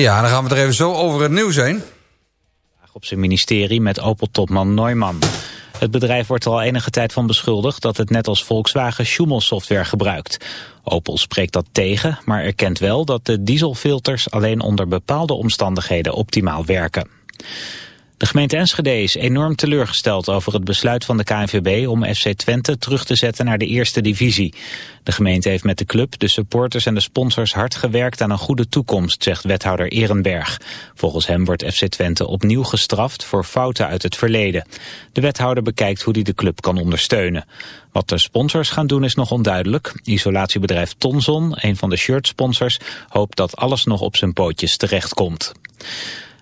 Ja, dan gaan we er even zo over het nieuws heen. Op zijn ministerie met Opel-topman Neumann. Het bedrijf wordt er al enige tijd van beschuldigd dat het net als Volkswagen Schumel-software gebruikt. Opel spreekt dat tegen, maar erkent wel dat de dieselfilters alleen onder bepaalde omstandigheden optimaal werken. De gemeente Enschede is enorm teleurgesteld over het besluit van de KNVB om FC Twente terug te zetten naar de eerste divisie. De gemeente heeft met de club, de supporters en de sponsors hard gewerkt aan een goede toekomst, zegt wethouder Ehrenberg. Volgens hem wordt FC Twente opnieuw gestraft voor fouten uit het verleden. De wethouder bekijkt hoe hij de club kan ondersteunen. Wat de sponsors gaan doen is nog onduidelijk. Isolatiebedrijf Tonzon, een van de shirtsponsors, hoopt dat alles nog op zijn pootjes terechtkomt.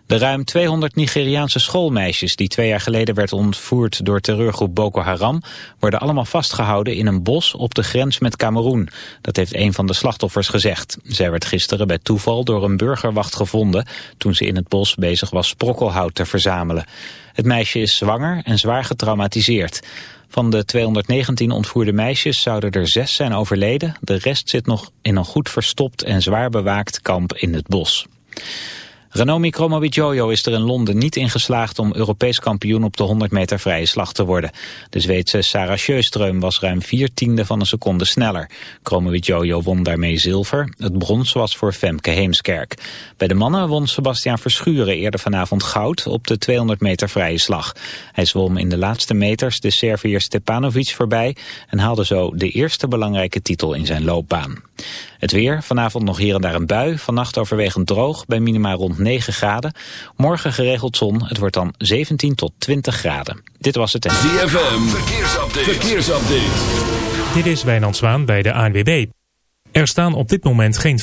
De ruim 200 Nigeriaanse schoolmeisjes die twee jaar geleden werd ontvoerd door terreurgroep Boko Haram worden allemaal vastgehouden in een bos op de grens met Cameroen. Dat heeft een van de slachtoffers gezegd. Zij werd gisteren bij toeval door een burgerwacht gevonden toen ze in het bos bezig was sprokkelhout te verzamelen. Het meisje is zwanger en zwaar getraumatiseerd. Van de 219 ontvoerde meisjes zouden er zes zijn overleden. De rest zit nog in een goed verstopt en zwaar bewaakt kamp in het bos. Ranomi Kromowidjojo is er in Londen niet in geslaagd om Europees kampioen op de 100 meter vrije slag te worden. De Zweedse Sarah Sjöström was ruim vier tiende van een seconde sneller. Kromowidjojo won daarmee zilver. Het brons was voor Femke Heemskerk. Bij de mannen won Sebastian Verschuren eerder vanavond goud op de 200 meter vrije slag. Hij zwom in de laatste meters de Serviër Stepanovic voorbij en haalde zo de eerste belangrijke titel in zijn loopbaan. Het weer, vanavond nog hier en daar een bui, vannacht overwegend droog bij minima rond 9 graden. Morgen geregeld zon, het wordt dan 17 tot 20 graden. Dit was het... ZFM, verkeersupdate. verkeersupdate. Dit is Wijnand Zwaan bij de ANWB. Er staan op dit moment geen...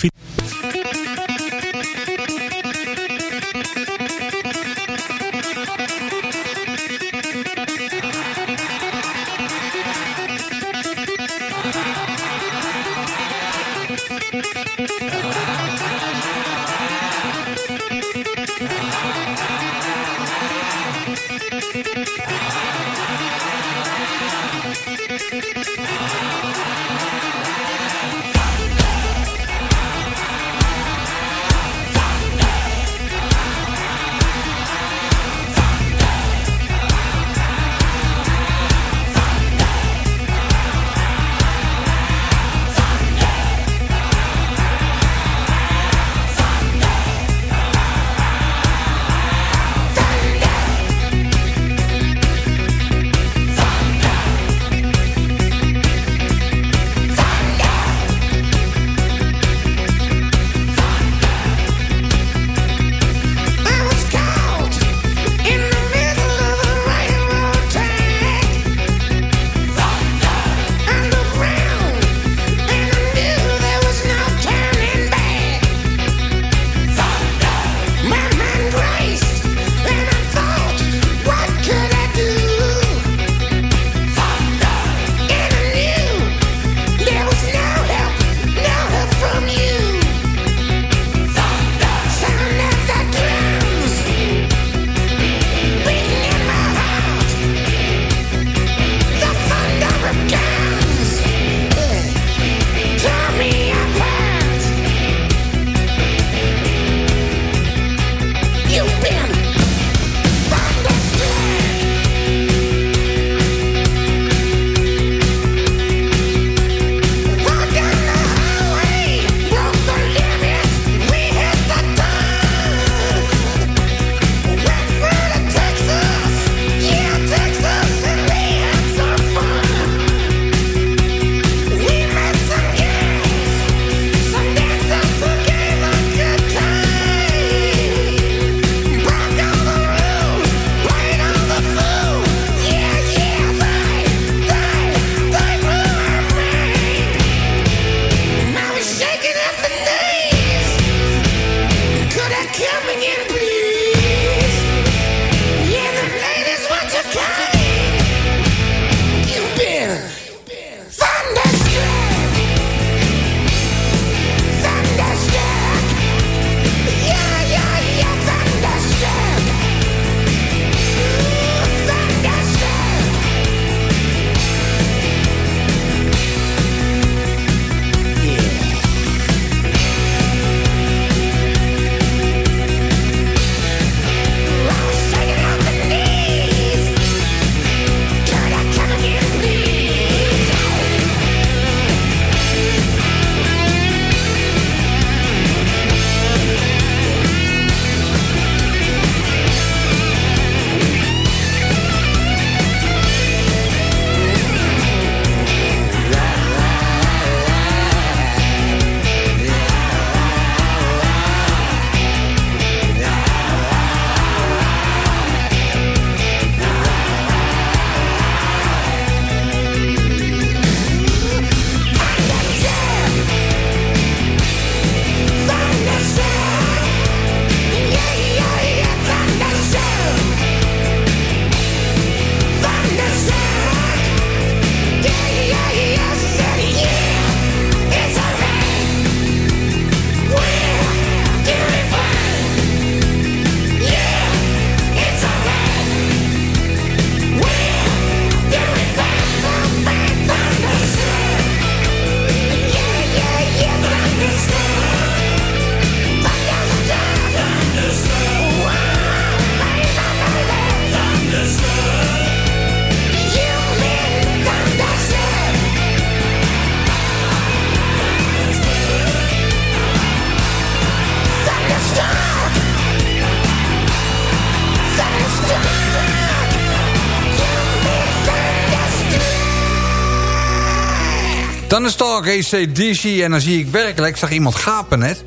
Thunderstalk, ACDC. En dan zie ik werkelijk, ik zag iemand gapen net.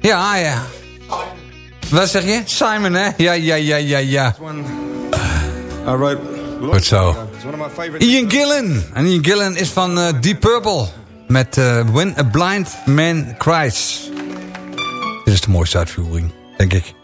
Ja, ja. Wat zeg je? Simon, hè? Ja, ja, ja, ja, ja. Goed zo. Ian Gillen. En Ian Gillen is van uh, Deep Purple. Met uh, When a Blind Man Cries. Dit is de mooiste uitvoering, denk ik.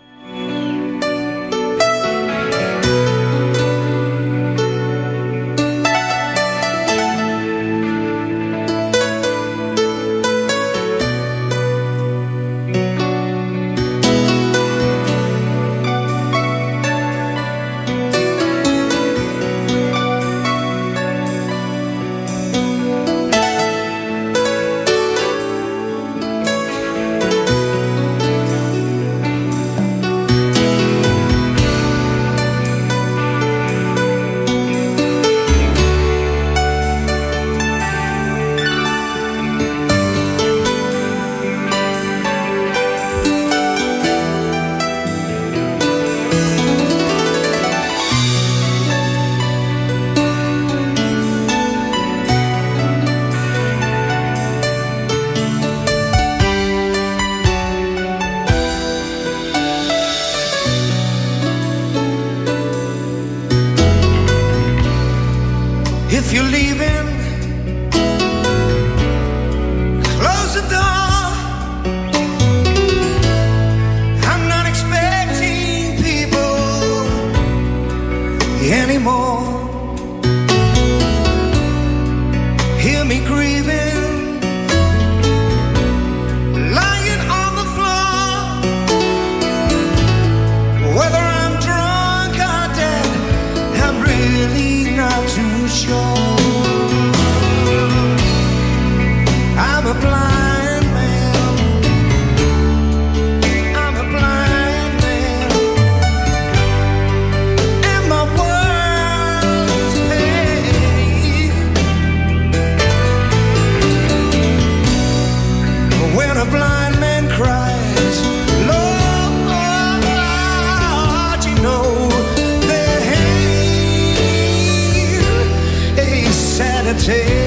Take.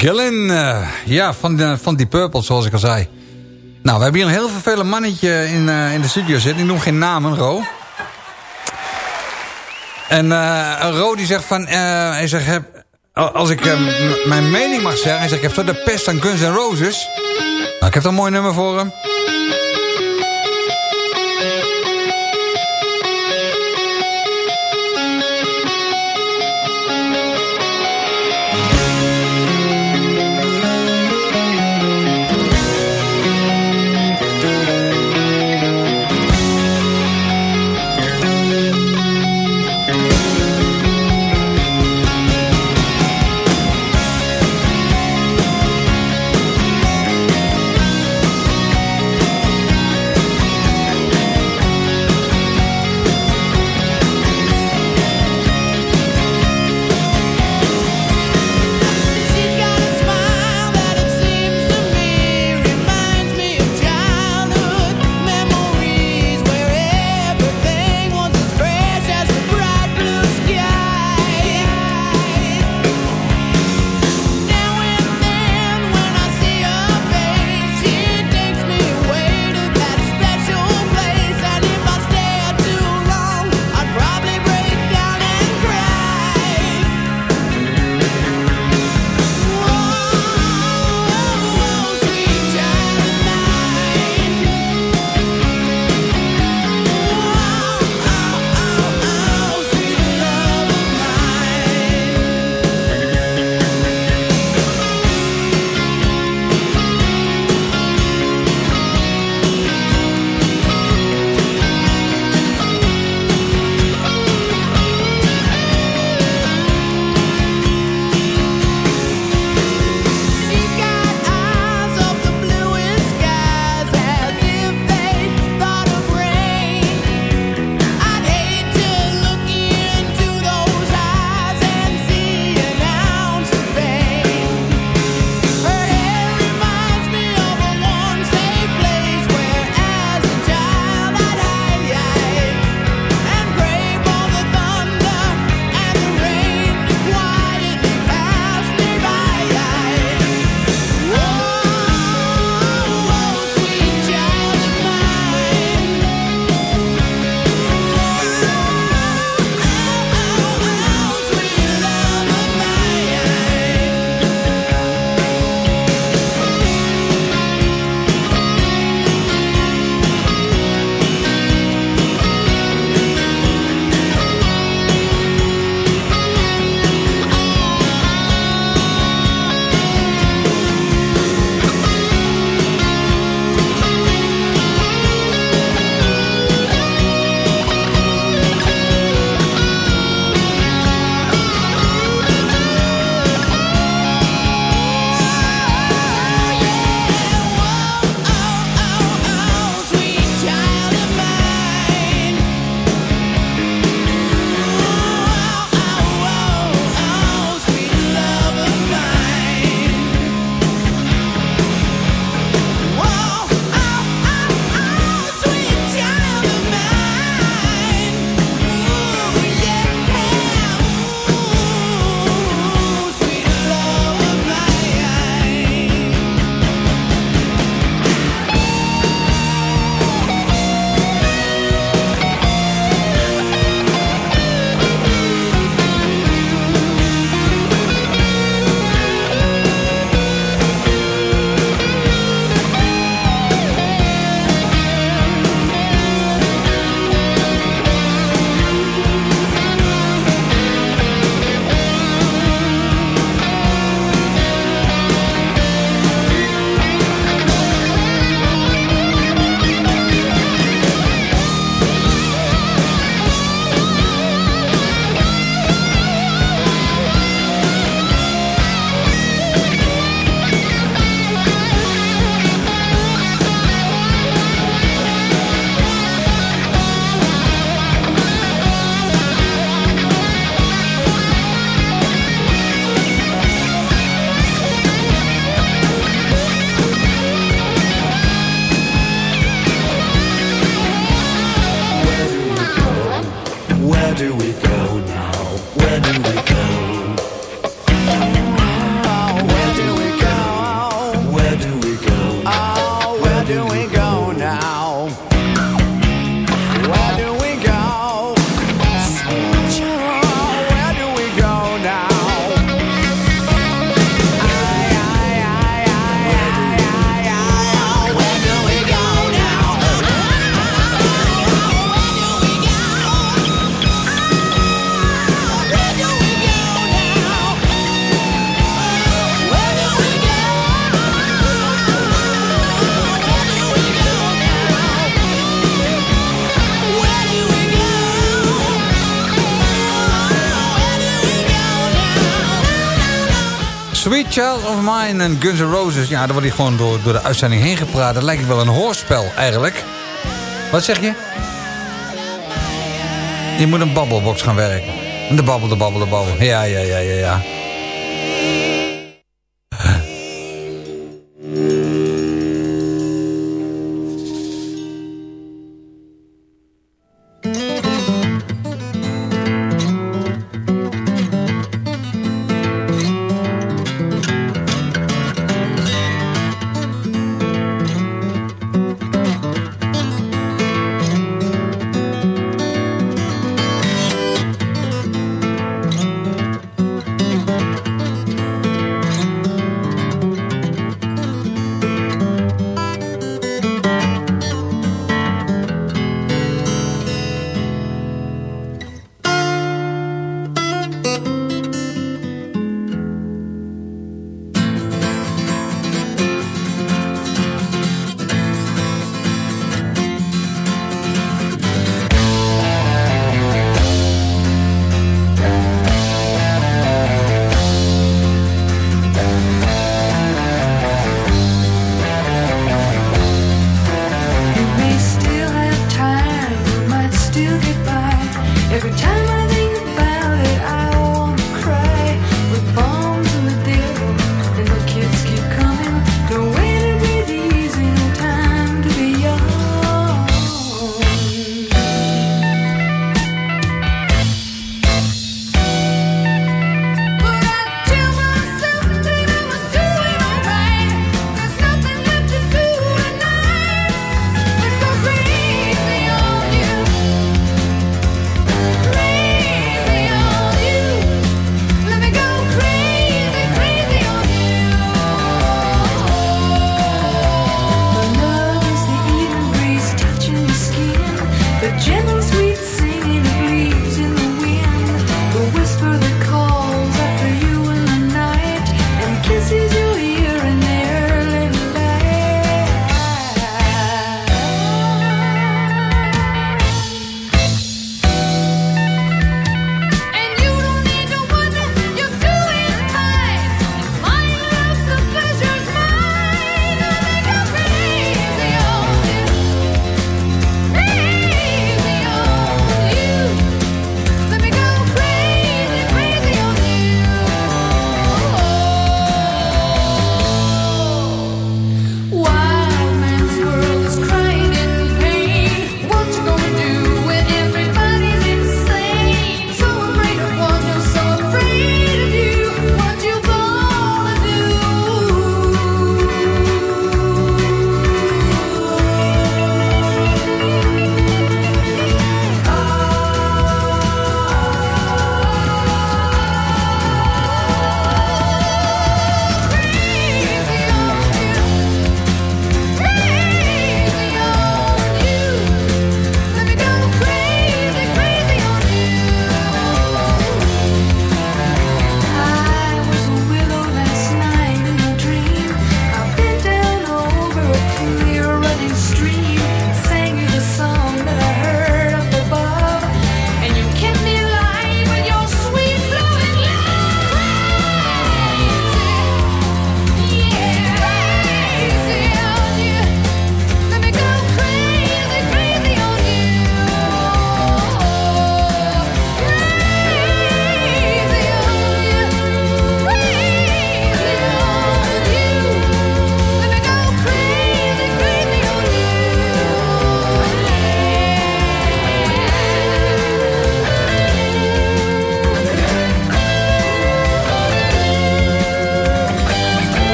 Gillen, uh, ja, van, van die Purple, zoals ik al zei. Nou, we hebben hier een heel vervelend mannetje in, uh, in de studio zitten. Ik noem geen namen, Ro. En uh, Ro die zegt van... hij zegt, heb, als ik mijn mening mag zeggen... Hij zegt, ik heb zo de pest aan Guns N' Roses. Nou, ik heb een mooi nummer voor hem. Child of Mine en Guns N' Roses. Ja, daar wordt hij gewoon door, door de uitzending heen gepraat. Dat lijkt wel een hoorspel eigenlijk. Wat zeg je? Je moet een babbelbox gaan werken. De babbel, de babbel, de babbel. Ja, ja, ja, ja, ja.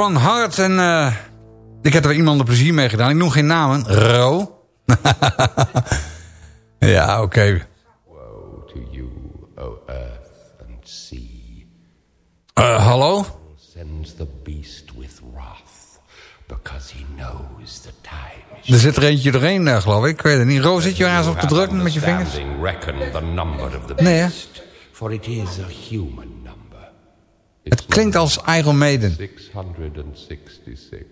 Van Hart. En uh, ik heb er iemand een plezier mee gedaan. Ik noem geen namen. Ro. ja, oké. Okay. Woe to you, O earth and sea. Uh, hallo? Sends the beast with wrath, because he knows the time Er zit er eentje doorheen, uh, geloof ik. Ik weet het niet. Ro, zit je ergens op te drukken met je vingers? Nee, hè? For it is a human Het klinkt als Iron Maiden. 666.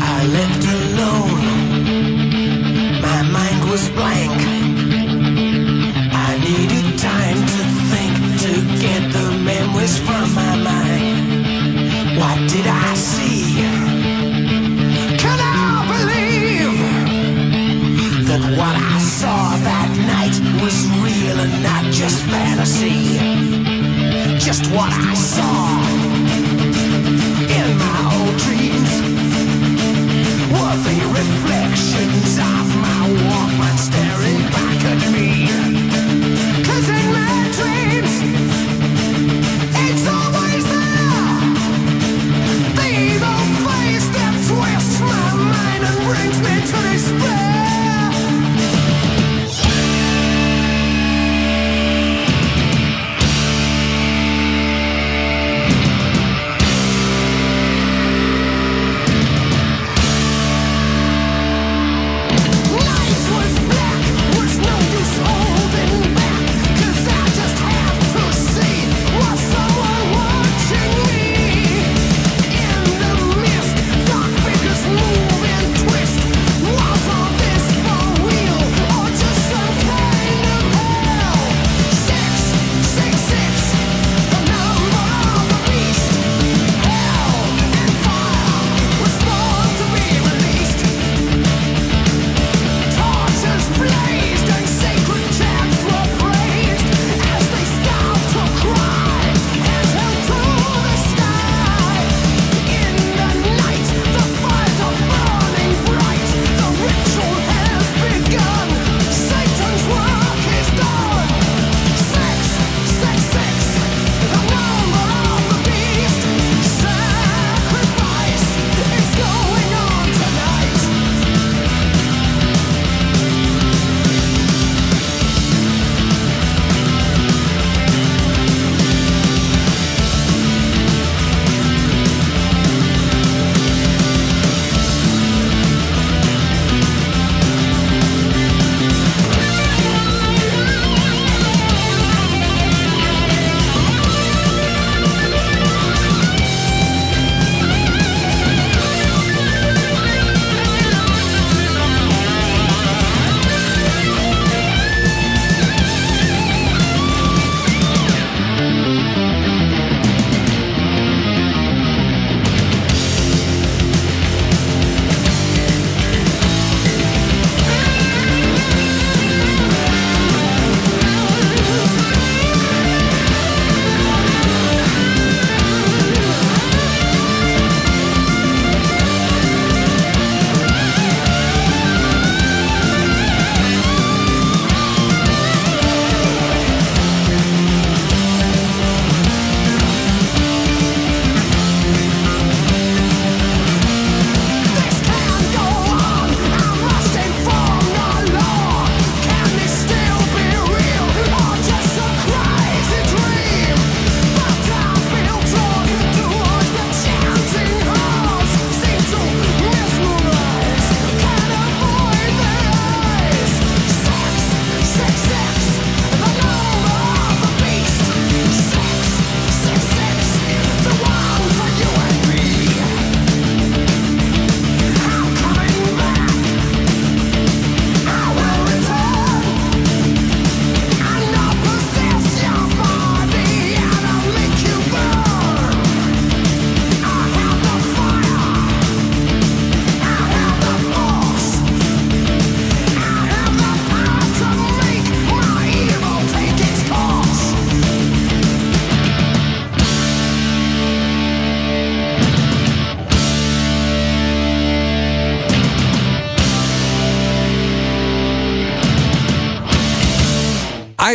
I left alone. My mind was blank. What I saw in my old dreams reflections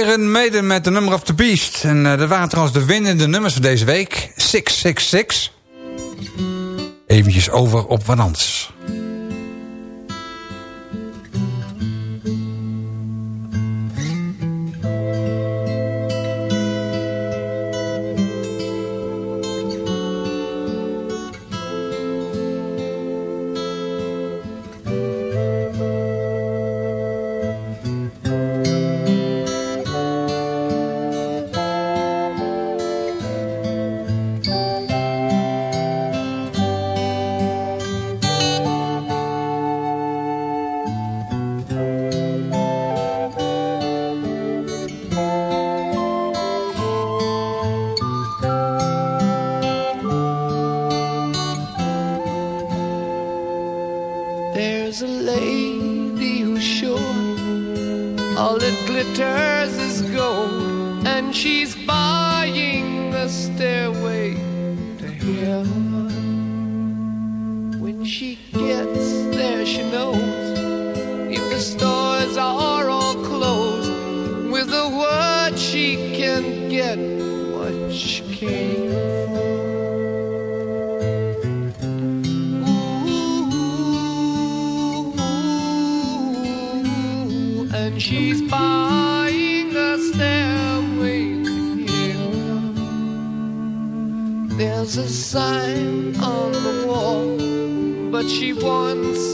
Iron Maiden met The Number of the Beast. En uh, dat waren trouwens de winnende nummers van deze week. 666. Eventjes over op wat There's a lady who's sure all that glitters is gold, and she's buying the stairway to heaven. When she gets there, she knows. sign on the wall, but she wants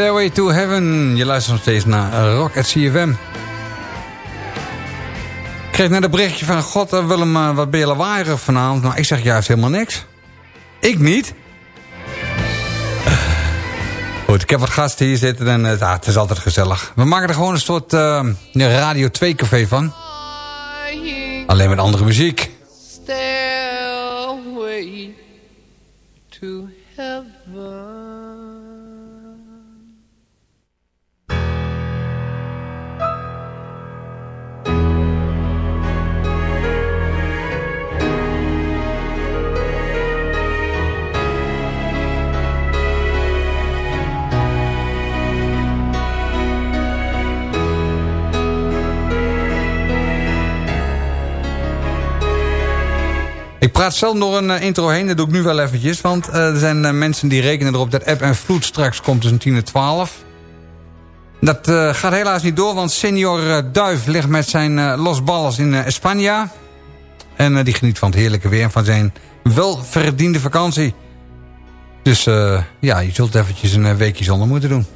Stairway to Heaven. Je luistert nog steeds naar Rock at CFM. Ik kreeg net een berichtje van... God, uh, Willem, uh, wat ben je lawaaierig vanavond? Nou, ik zeg juist helemaal niks. Ik niet. Goed, ik heb wat gasten hier zitten en uh, het is altijd gezellig. We maken er gewoon een soort Radio 2 café van. Alleen met andere muziek. Stairway to heaven. Ik praat zelf nog een uh, intro heen, dat doe ik nu wel eventjes. Want uh, er zijn uh, mensen die rekenen erop dat App en Vloed straks komt tussen 10 en 12. Dat gaat helaas niet door, want senior Duif ligt met zijn Los Balls in Spanje. En die geniet van het heerlijke weer en van zijn welverdiende vakantie. Dus ja, je zult eventjes een weekje zonder moeten doen.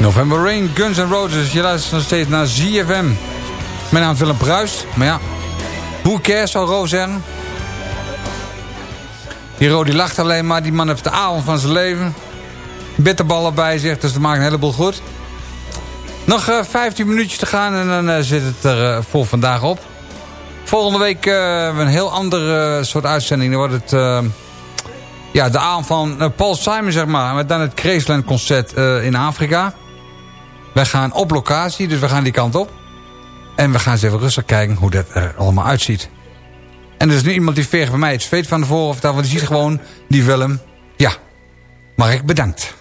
November Rain, Guns N' Roses. Je luistert nog steeds naar ZFM. Mijn naam is Willem Bruist. Maar ja, hoe cares zal Ro zeggen? Die Ro die lacht alleen maar. Die man heeft de avond van zijn leven. Bitterballen bij zich, dus dat maakt een heleboel goed. Nog uh, eh, 15 minuutjes te gaan en dan uh, zit het er uh, voor vandaag op. Volgende week een heel andere soort uitzending. Dan wordt het ja, de avond van Paul Simon, zeg maar. Met dan het Graceland concert in Afrika. Wij gaan op locatie, dus we gaan die kant op. En we gaan eens even rustig kijken hoe dat er allemaal uitziet. En er is nu iemand die veegt bij mij het zweet van de voorhoofd af. Want die ziet gewoon die film. Ja, Mark bedankt.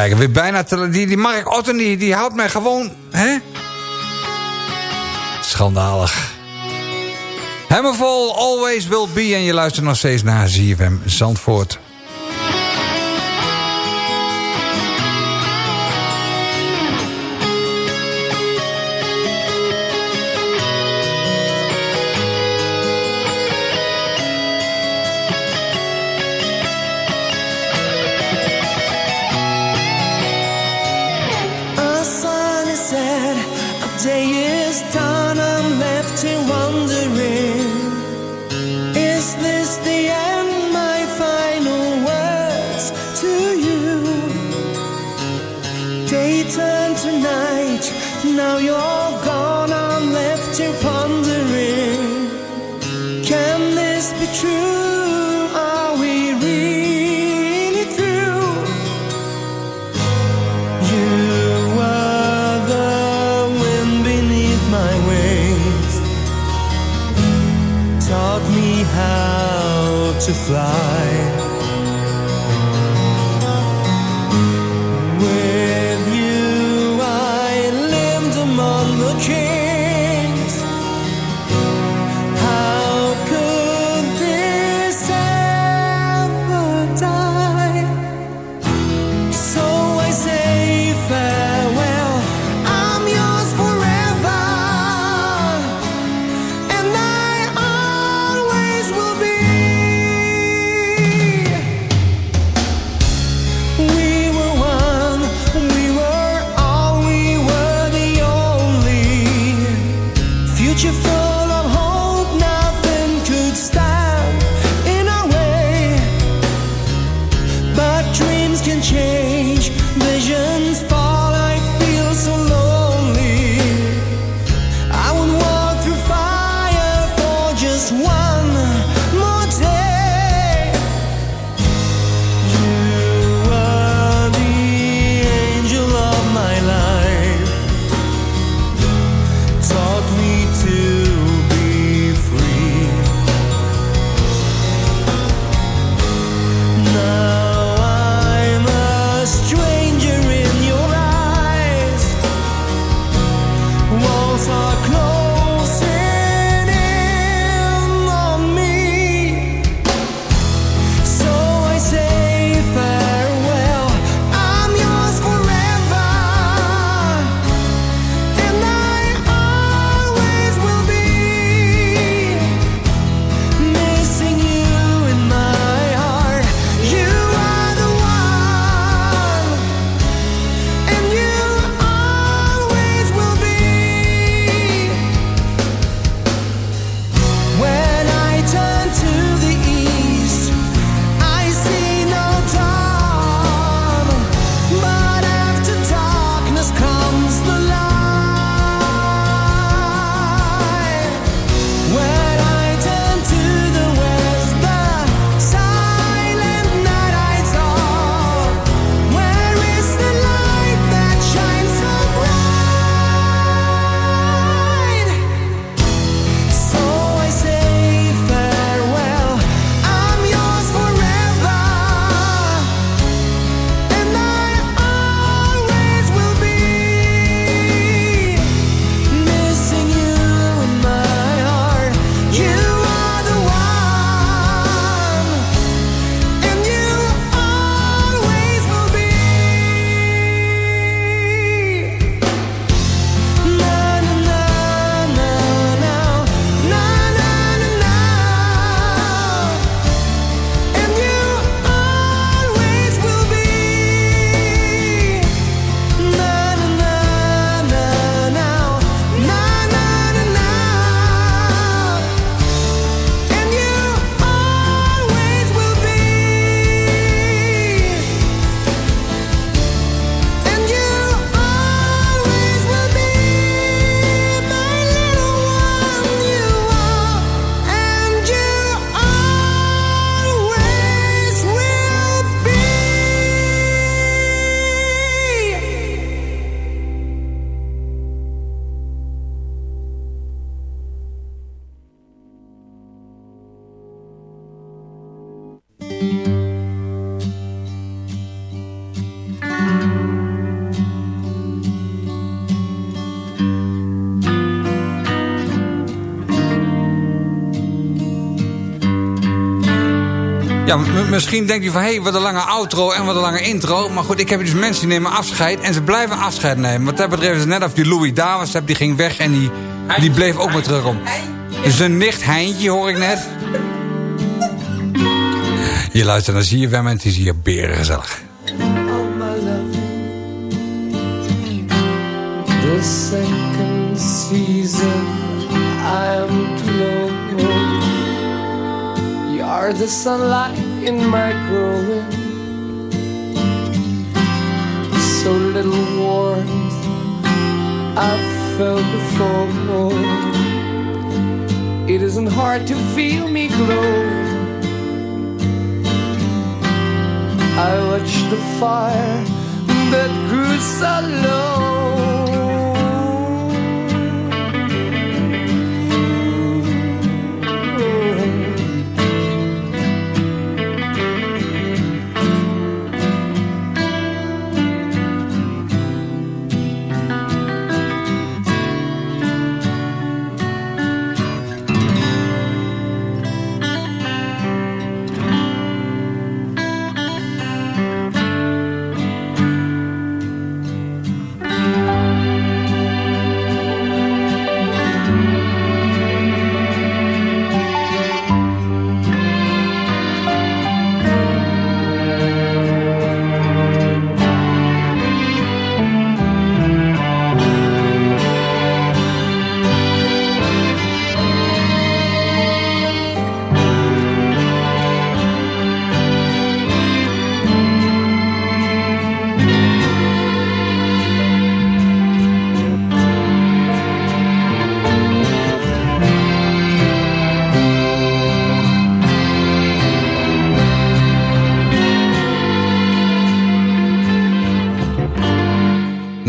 Kijken, weer bijna... Te, die, die Mark Otten, die, die houdt mij gewoon... Hè? Schandalig. Hammerfall, Always Will Be. En je luistert nog steeds naar ZFM Zandvoort. Misschien denkt u van, hé, hey, wat een lange outro en wat een lange intro. Maar goed, ik heb dus mensen die nemen afscheid en ze blijven afscheid nemen. Wat dat betreft is het net of die Louis Davis die ging weg en die, die bleef ook weer terug om. Zijn nicht Heintje hoor ik net. Je luistert naar ZFM en het is hier beren gezellig. The second season I'm glowing You are the sunlight in my growing So little warmth I've felt before It isn't hard to feel me glow. I watched the fire that grew so low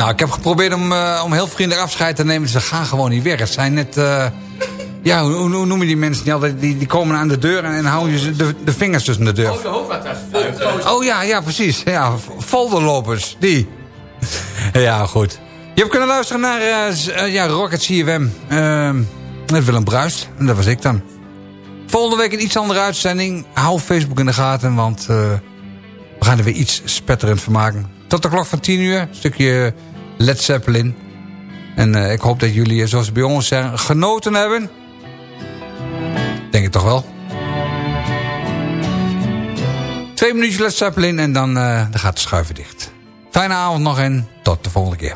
Nou, ik heb geprobeerd om, uh, om heel vriendelijk afscheid te nemen. Ze gaan gewoon niet weg. Het zijn net... Uh, ja, hoe, hoe, noem je die mensen niet altijd? Die, die komen aan de deur en, en houden je de, de vingers tussen de deur. Oh, oh ja, ja, precies. Ja, folderlopers, die. ja, goed. Je hebt kunnen luisteren naar uh, ja, Rocket CFM. met Willem Bruist. En dat was ik dan. Volgende week een iets andere uitzending. Hou Facebook in de gaten, want we gaan er weer iets spetterend van maken. Tot de klok van 10 uur. Een stukje Led Zeppelin. En uh, ik hoop dat jullie, zoals bij ons zeggen, genoten hebben. Denk ik toch wel. Twee minuutjes Led Zeppelin en dan, uh, dan gaat de schuiven dicht. Fijne avond nog en tot de volgende keer.